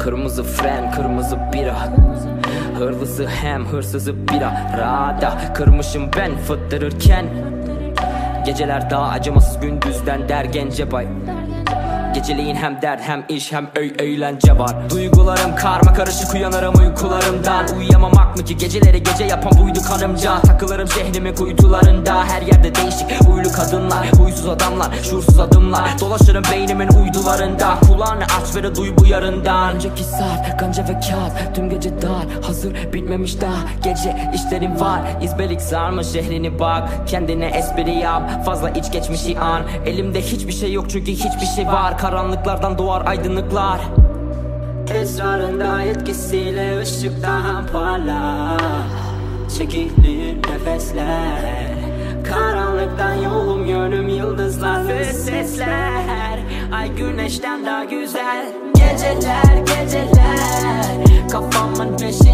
Kırmızı fren kırmızı bira. Hırlısı hem hırsızı bira. Rada kırmışım ben fıttırırken. Geceler daha acımasız gündüzden der gence bay Geceliğin hem dert hem iş hem öy eğlence var. Duygularım karma karışık uyanırım uykularımdan. Uyuyamamak mı ki? Geceleri gece yapan buydu kanımca Takılırım şehrimin kuytularında. Her yerde değişik huylu kadınlar Huysuz adamlar şuursuz adımlar. Dolaşırım beynimin uydularında. Kulağını aç ve de duy bu yarından. Önceki saat kanca ve kağıt. Tüm gece dar hazır bitmemiş daha. Gece işlerim var izbelik sarmış şehrini bak. Kendine espri yap fazla iç geçmişi an. Elimde hiçbir şey yok çünkü hiçbir şey var Karanlıklardan doğar aydınlıklar. Esrarında etkisiyle ışık daha parlak Çekilir nefesler. Karanlıktan yolum yönüm yıldızlar ve sesler. Ay güneşten daha güzel. Geceler geceler. Kafamın peşindeyken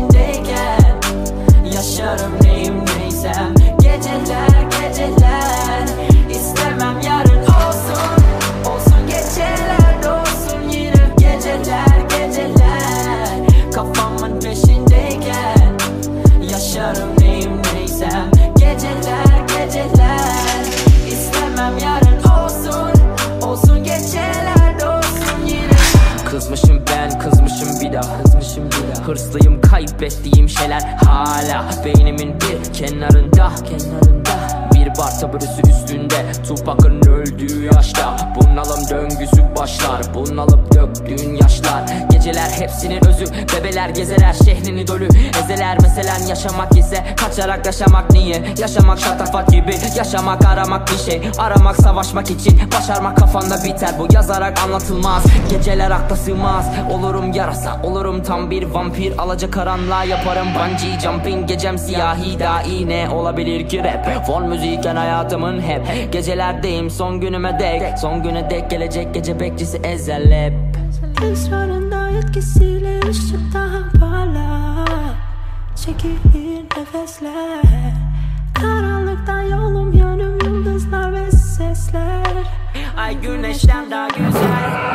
Kaybettiğim şeyler hala Beynimin bir kenarında Kenarında bar sabırısı üstünde. Tupac'ın öldüğü yaşta Bunalım döngüsü başlar. Bunalıp döktüğün yaşlar. Geceler hepsinin özü Bebeler gezeler şehrini dolu Ezeler meselen yaşamak ise Kaçarak yaşamak niye? Yaşamak şatafat gibi Yaşamak aramak bir şey. Aramak savaşmak için Başarmak kafanda biter. Bu yazarak anlatılmaz. Geceler akla sığmaz. Olurum yarasa Olurum tam bir vampir. Alaca karanlığa yaparım bungee jumping. Gecem siyahi dahi ne olabilir ki rap? Fon müzikken hayatımın hep Gecelerdeyim son günüme dek. Son güne dek gelecek gece bekçisi ezel hep. Esrarında etkisiyle ışık daha parlak. Çekilir nefesler. Karanlıktan yolum yönüm yıldızlar ve sesler. Ay güneşten daha güzel